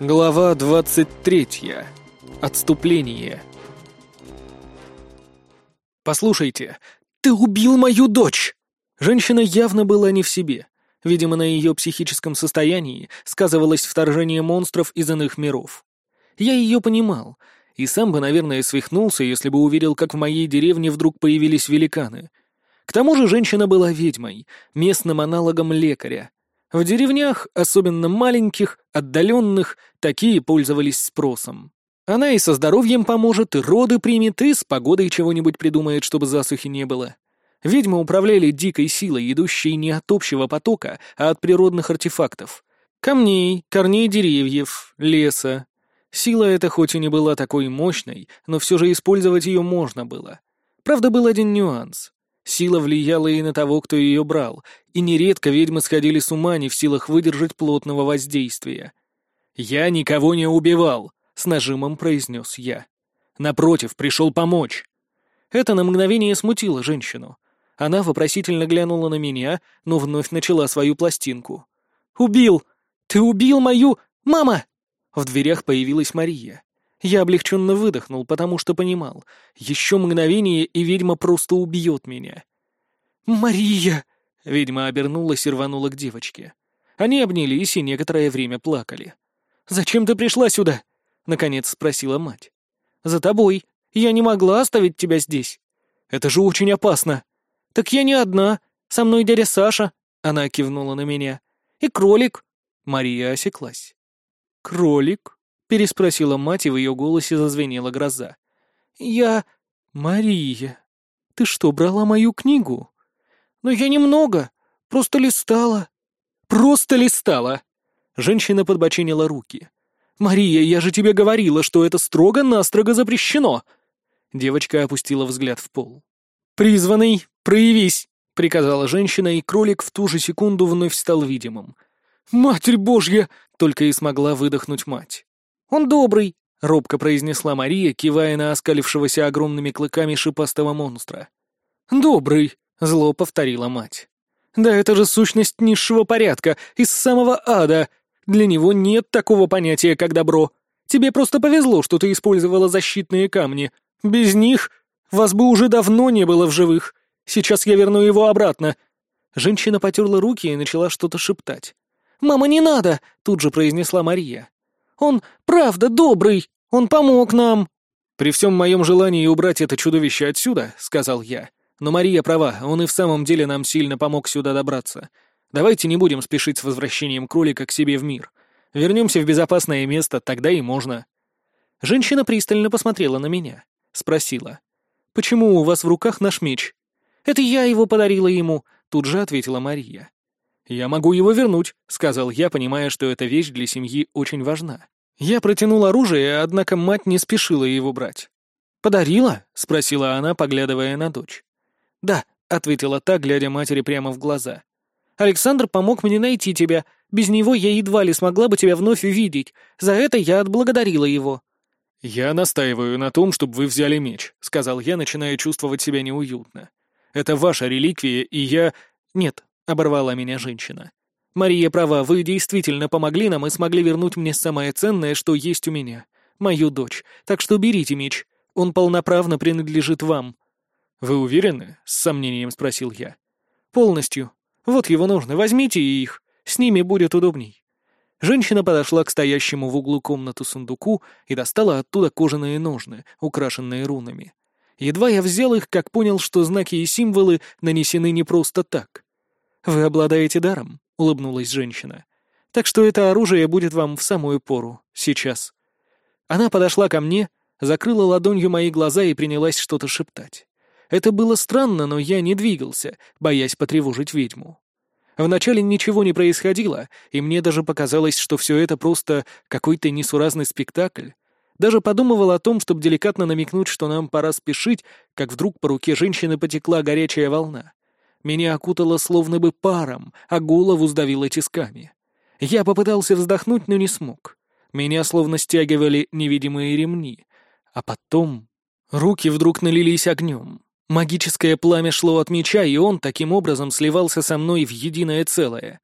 Глава 23. Отступление. «Послушайте, ты убил мою дочь!» Женщина явно была не в себе. Видимо, на ее психическом состоянии сказывалось вторжение монстров из иных миров. Я ее понимал, и сам бы, наверное, свихнулся, если бы увидел, как в моей деревне вдруг появились великаны. К тому же женщина была ведьмой, местным аналогом лекаря. В деревнях, особенно маленьких, отдаленных, такие пользовались спросом. Она и со здоровьем поможет, и роды примет, и с погодой чего-нибудь придумает, чтобы засухи не было. Ведьмы управляли дикой силой, идущей не от общего потока, а от природных артефактов. Камней, корней деревьев, леса. Сила эта хоть и не была такой мощной, но все же использовать ее можно было. Правда, был один нюанс. Сила влияла и на того, кто ее брал, и нередко ведьмы сходили с ума не в силах выдержать плотного воздействия. «Я никого не убивал», — с нажимом произнес я. «Напротив, пришел помочь». Это на мгновение смутило женщину. Она вопросительно глянула на меня, но вновь начала свою пластинку. «Убил! Ты убил мою... Мама!» В дверях появилась Мария. Я облегченно выдохнул, потому что понимал. Еще мгновение, и ведьма просто убьет меня. «Мария!» — ведьма обернулась и рванула к девочке. Они обнялись и некоторое время плакали. «Зачем ты пришла сюда?» — наконец спросила мать. «За тобой. Я не могла оставить тебя здесь. Это же очень опасно». «Так я не одна. Со мной дядя Саша», — она кивнула на меня. «И кролик». Мария осеклась. «Кролик?» Переспросила мать, и в ее голосе зазвенела гроза. «Я... Мария, ты что, брала мою книгу?» «Но я немного, просто листала». «Просто листала!» Женщина подбочинила руки. «Мария, я же тебе говорила, что это строго-настрого запрещено!» Девочка опустила взгляд в пол. «Призванный, проявись!» — приказала женщина, и кролик в ту же секунду вновь стал видимым. «Матерь Божья!» — только и смогла выдохнуть мать. «Он добрый», — робко произнесла Мария, кивая на оскалившегося огромными клыками шипастого монстра. «Добрый», — зло повторила мать. «Да это же сущность низшего порядка, из самого ада. Для него нет такого понятия, как добро. Тебе просто повезло, что ты использовала защитные камни. Без них вас бы уже давно не было в живых. Сейчас я верну его обратно». Женщина потерла руки и начала что-то шептать. «Мама, не надо!» — тут же произнесла Мария. Он правда добрый, он помог нам». «При всем моем желании убрать это чудовище отсюда», — сказал я. «Но Мария права, он и в самом деле нам сильно помог сюда добраться. Давайте не будем спешить с возвращением кролика к себе в мир. Вернемся в безопасное место, тогда и можно». Женщина пристально посмотрела на меня. Спросила. «Почему у вас в руках наш меч?» «Это я его подарила ему», — тут же ответила Мария. «Я могу его вернуть», — сказал я, понимая, что эта вещь для семьи очень важна. Я протянул оружие, однако мать не спешила его брать. «Подарила?» — спросила она, поглядывая на дочь. «Да», — ответила та, глядя матери прямо в глаза. «Александр помог мне найти тебя. Без него я едва ли смогла бы тебя вновь увидеть. За это я отблагодарила его». «Я настаиваю на том, чтобы вы взяли меч», — сказал я, начиная чувствовать себя неуютно. «Это ваша реликвия, и я...» «Нет, оборвала меня женщина. «Мария права, вы действительно помогли нам и смогли вернуть мне самое ценное, что есть у меня. Мою дочь. Так что берите меч. Он полноправно принадлежит вам». «Вы уверены?» — с сомнением спросил я. «Полностью. Вот его нужно. Возьмите их. С ними будет удобней». Женщина подошла к стоящему в углу комнату сундуку и достала оттуда кожаные ножны, украшенные рунами. Едва я взял их, как понял, что знаки и символы нанесены не просто так. «Вы обладаете даром», — улыбнулась женщина. «Так что это оружие будет вам в самую пору, сейчас». Она подошла ко мне, закрыла ладонью мои глаза и принялась что-то шептать. Это было странно, но я не двигался, боясь потревожить ведьму. Вначале ничего не происходило, и мне даже показалось, что все это просто какой-то несуразный спектакль. Даже подумывал о том, чтобы деликатно намекнуть, что нам пора спешить, как вдруг по руке женщины потекла горячая волна. Меня окутало словно бы паром, а голову сдавило тисками. Я попытался вздохнуть, но не смог. Меня словно стягивали невидимые ремни. А потом... Руки вдруг налились огнем. Магическое пламя шло от меча, и он таким образом сливался со мной в единое целое.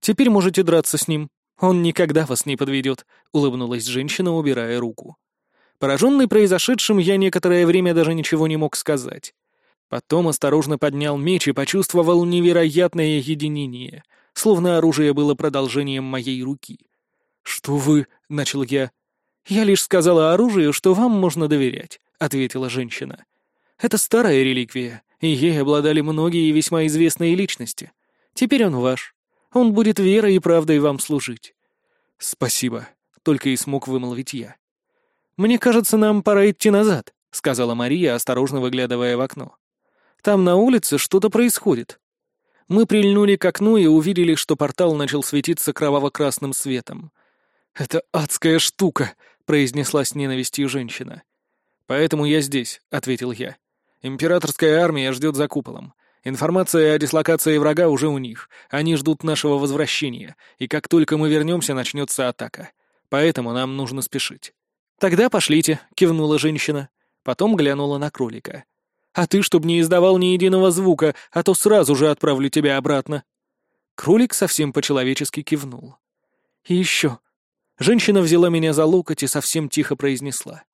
«Теперь можете драться с ним», «Он никогда вас не подведет», — улыбнулась женщина, убирая руку. Пораженный произошедшим, я некоторое время даже ничего не мог сказать. Потом осторожно поднял меч и почувствовал невероятное единение, словно оружие было продолжением моей руки. «Что вы?» — начал я. «Я лишь сказала оружию, что вам можно доверять», — ответила женщина. «Это старая реликвия, и ей обладали многие весьма известные личности. Теперь он ваш. Он будет верой и правдой вам служить». «Спасибо», — только и смог вымолвить я. «Мне кажется, нам пора идти назад», — сказала Мария, осторожно выглядывая в окно. «Там на улице что-то происходит». Мы прильнули к окну и увидели, что портал начал светиться кроваво-красным светом. «Это адская штука», — произнесла с ненавистью женщина. «Поэтому я здесь», — ответил я. «Императорская армия ждет за куполом. Информация о дислокации врага уже у них. Они ждут нашего возвращения, и как только мы вернемся, начнется атака. Поэтому нам нужно спешить». «Тогда пошлите», — кивнула женщина. Потом глянула на кролика. «А ты, чтоб не издавал ни единого звука, а то сразу же отправлю тебя обратно». Кролик совсем по-человечески кивнул. «И еще». Женщина взяла меня за локоть и совсем тихо произнесла.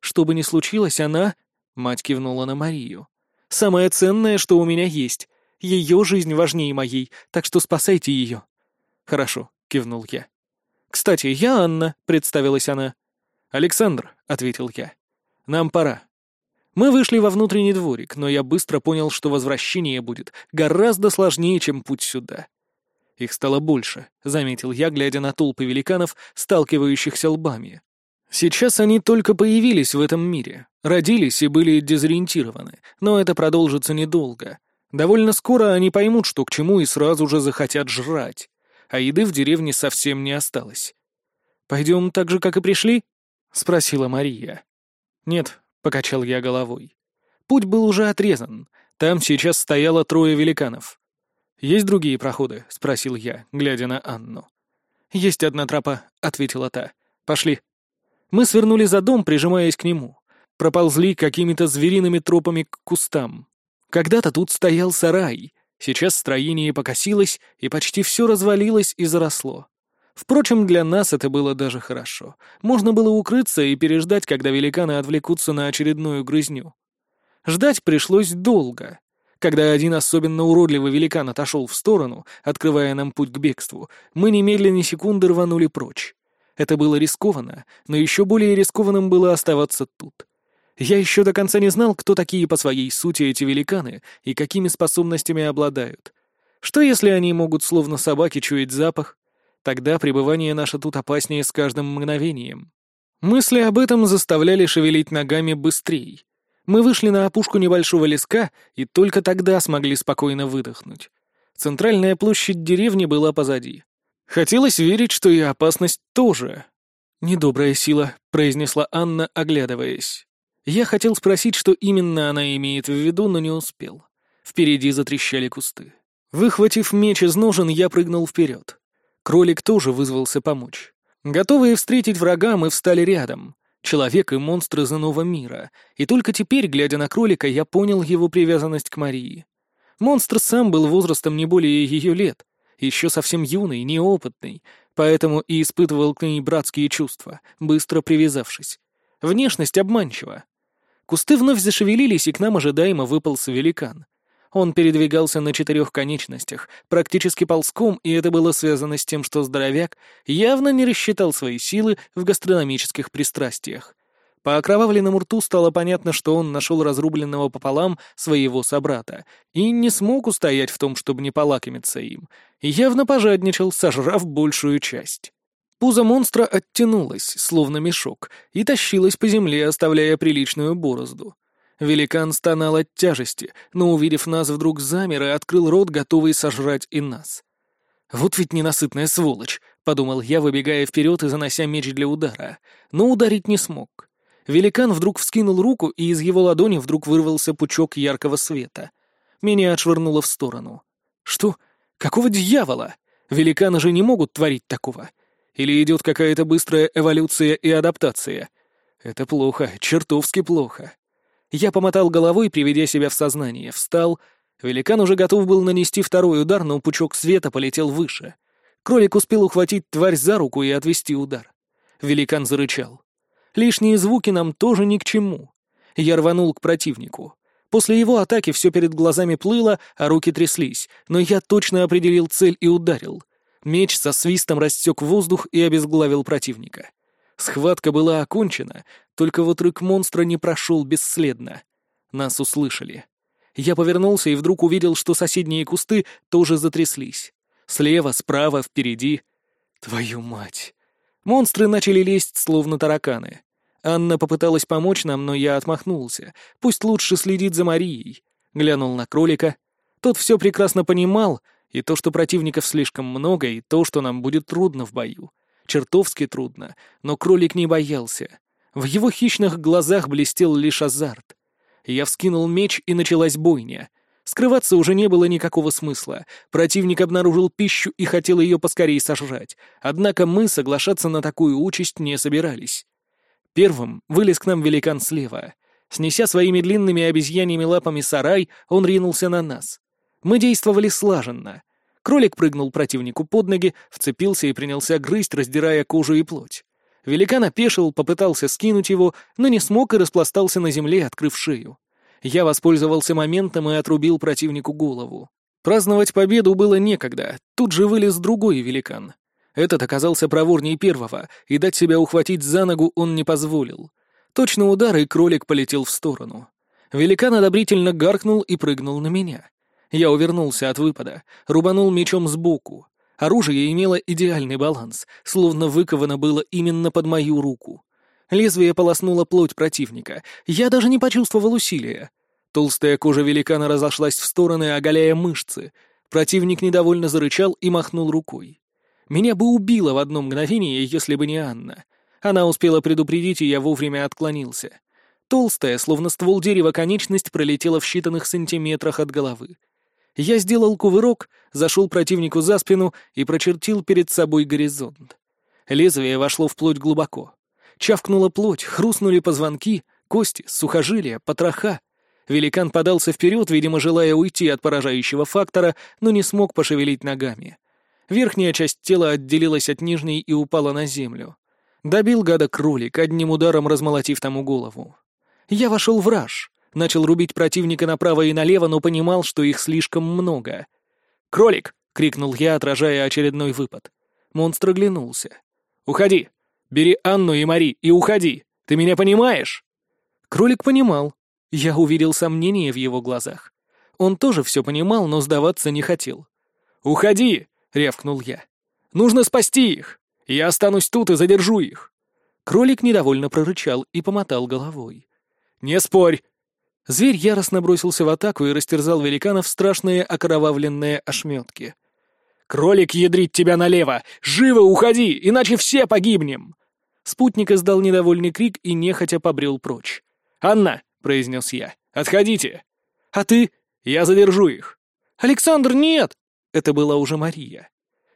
«Что бы ни случилось, она...» — мать кивнула на Марию. Самое ценное, что у меня есть. Ее жизнь важнее моей, так что спасайте ее». «Хорошо», — кивнул я. «Кстати, я Анна», — представилась она. «Александр», — ответил я. «Нам пора». Мы вышли во внутренний дворик, но я быстро понял, что возвращение будет гораздо сложнее, чем путь сюда. Их стало больше, — заметил я, глядя на толпы великанов, сталкивающихся лбами. Сейчас они только появились в этом мире, родились и были дезориентированы, но это продолжится недолго. Довольно скоро они поймут, что к чему, и сразу же захотят жрать. А еды в деревне совсем не осталось. «Пойдем так же, как и пришли?» — спросила Мария. «Нет», — покачал я головой. Путь был уже отрезан. Там сейчас стояло трое великанов. «Есть другие проходы?» — спросил я, глядя на Анну. «Есть одна тропа», — ответила та. «Пошли». Мы свернули за дом, прижимаясь к нему. Проползли какими-то звериными тропами к кустам. Когда-то тут стоял сарай. Сейчас строение покосилось, и почти все развалилось и заросло. Впрочем, для нас это было даже хорошо. Можно было укрыться и переждать, когда великаны отвлекутся на очередную грызню. Ждать пришлось долго. Когда один особенно уродливый великан отошел в сторону, открывая нам путь к бегству, мы немедленно секунды рванули прочь. Это было рискованно, но еще более рискованным было оставаться тут. Я еще до конца не знал, кто такие по своей сути эти великаны и какими способностями обладают. Что если они могут словно собаки чуять запах? Тогда пребывание наше тут опаснее с каждым мгновением. Мысли об этом заставляли шевелить ногами быстрее. Мы вышли на опушку небольшого леска и только тогда смогли спокойно выдохнуть. Центральная площадь деревни была позади. Хотелось верить, что и опасность тоже. «Недобрая сила», — произнесла Анна, оглядываясь. Я хотел спросить, что именно она имеет в виду, но не успел. Впереди затрещали кусты. Выхватив меч из ножен, я прыгнул вперед. Кролик тоже вызвался помочь. Готовые встретить врага, мы встали рядом. Человек и монстр из иного мира. И только теперь, глядя на кролика, я понял его привязанность к Марии. Монстр сам был возрастом не более ее лет, еще совсем юный, неопытный, поэтому и испытывал к ней братские чувства, быстро привязавшись. Внешность обманчива. Кусты вновь зашевелились, и к нам ожидаемо выпался великан. Он передвигался на четырех конечностях, практически ползком, и это было связано с тем, что здоровяк явно не рассчитал свои силы в гастрономических пристрастиях. По окровавленному рту стало понятно, что он нашел разрубленного пополам своего собрата и не смог устоять в том, чтобы не полакомиться им, и явно пожадничал, сожрав большую часть. Пузо монстра оттянулось, словно мешок, и тащилось по земле, оставляя приличную борозду. Великан стонал от тяжести, но, увидев нас, вдруг замер и открыл рот, готовый сожрать и нас. «Вот ведь ненасытная сволочь», — подумал я, выбегая вперед и занося меч для удара, но ударить не смог. Великан вдруг вскинул руку, и из его ладони вдруг вырвался пучок яркого света. Меня отшвырнуло в сторону. «Что? Какого дьявола? Великаны же не могут творить такого. Или идет какая-то быстрая эволюция и адаптация? Это плохо, чертовски плохо». Я помотал головой, приведя себя в сознание, встал. Великан уже готов был нанести второй удар, но пучок света полетел выше. Кролик успел ухватить тварь за руку и отвести удар. Великан зарычал. Лишние звуки нам тоже ни к чему. Я рванул к противнику. После его атаки все перед глазами плыло, а руки тряслись, но я точно определил цель и ударил. Меч со свистом рассек воздух и обезглавил противника. Схватка была окончена, только вот рык монстра не прошел бесследно. Нас услышали. Я повернулся и вдруг увидел, что соседние кусты тоже затряслись. Слева, справа, впереди. Твою мать! Монстры начали лезть, словно тараканы. Анна попыталась помочь нам, но я отмахнулся. Пусть лучше следит за Марией. Глянул на кролика. Тот все прекрасно понимал, и то, что противников слишком много, и то, что нам будет трудно в бою. Чертовски трудно, но кролик не боялся. В его хищных глазах блестел лишь азарт. Я вскинул меч, и началась бойня. Скрываться уже не было никакого смысла. Противник обнаружил пищу и хотел ее поскорее сожрать. Однако мы соглашаться на такую участь не собирались. Первым вылез к нам великан слева. Снеся своими длинными обезьяньими лапами сарай, он ринулся на нас. Мы действовали слаженно. Кролик прыгнул противнику под ноги, вцепился и принялся грызть, раздирая кожу и плоть. Великан опешил, попытался скинуть его, но не смог и распластался на земле, открыв шею. Я воспользовался моментом и отрубил противнику голову. Праздновать победу было некогда, тут же вылез другой великан. Этот оказался проворней первого, и дать себя ухватить за ногу он не позволил. Точно удар, и кролик полетел в сторону. Великан одобрительно гаркнул и прыгнул на меня. Я увернулся от выпада, рубанул мечом сбоку. Оружие имело идеальный баланс, словно выковано было именно под мою руку. Лезвие полоснуло плоть противника. Я даже не почувствовал усилия. Толстая кожа великана разошлась в стороны, оголяя мышцы. Противник недовольно зарычал и махнул рукой. Меня бы убило в одно мгновение, если бы не Анна. Она успела предупредить, и я вовремя отклонился. Толстая, словно ствол дерева, конечность пролетела в считанных сантиметрах от головы. Я сделал кувырок, зашел противнику за спину и прочертил перед собой горизонт. Лезвие вошло вплоть глубоко. Чавкнула плоть, хрустнули позвонки, кости, сухожилия, потроха. Великан подался вперед, видимо, желая уйти от поражающего фактора, но не смог пошевелить ногами. Верхняя часть тела отделилась от нижней и упала на землю. Добил гада кролик, одним ударом размолотив тому голову. Я вошел в раж, начал рубить противника направо и налево, но понимал, что их слишком много. «Кролик!» — крикнул я, отражая очередной выпад. Монстр оглянулся. «Уходи! Бери Анну и Мари и уходи! Ты меня понимаешь?» Кролик понимал. Я увидел сомнение в его глазах. Он тоже все понимал, но сдаваться не хотел. «Уходи!» — рявкнул я. «Нужно спасти их! Я останусь тут и задержу их!» Кролик недовольно прорычал и помотал головой. «Не спорь!» Зверь яростно бросился в атаку и растерзал великанов страшные окровавленные ошметки. «Кролик ядрит тебя налево! Живо уходи, иначе все погибнем!» Спутник издал недовольный крик и нехотя побрел прочь. «Анна!» — произнес я. «Отходите!» «А ты?» «Я задержу их!» «Александр, нет!» Это была уже Мария.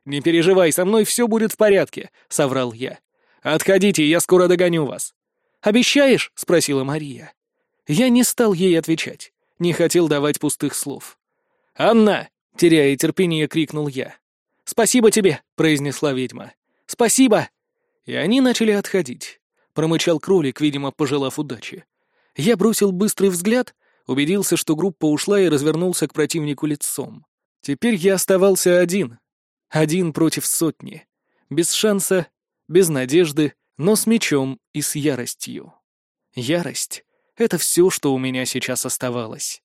«Не переживай, со мной все будет в порядке», — соврал я. «Отходите, я скоро догоню вас». «Обещаешь?» — спросила Мария. Я не стал ей отвечать, не хотел давать пустых слов. «Анна!» — теряя терпение, крикнул я. «Спасибо тебе!» — произнесла ведьма. «Спасибо!» И они начали отходить. Промычал кролик, видимо, пожелав удачи. Я бросил быстрый взгляд, убедился, что группа ушла и развернулся к противнику лицом. Теперь я оставался один. Один против сотни. Без шанса, без надежды, но с мечом и с яростью. Ярость — это все, что у меня сейчас оставалось.